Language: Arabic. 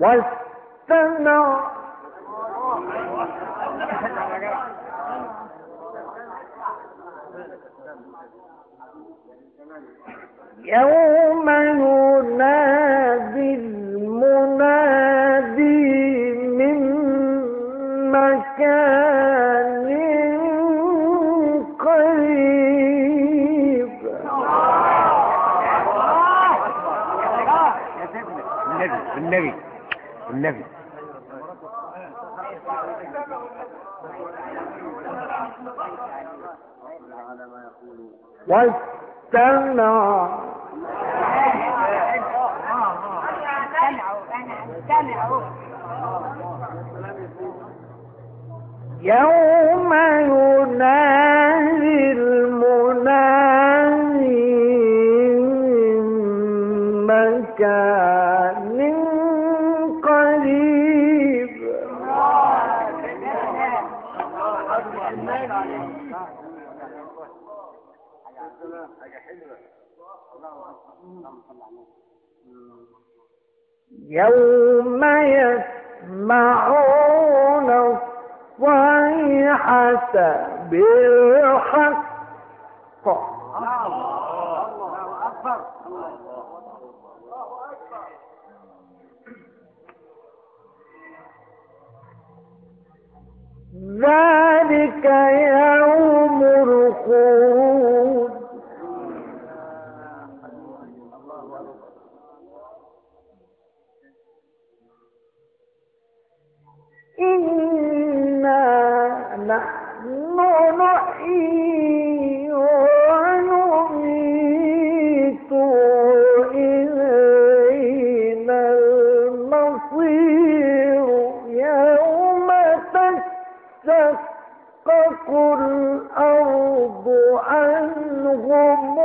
واستمع يوم ينادي المنادي من مكان النبي النبي النبي واستمع يوم ينادي مكان قريب. يوم يسمعون الصيحة بالحق. ذلك يوم الخروج إنا نحن نحيي ونميت الأرض عنهم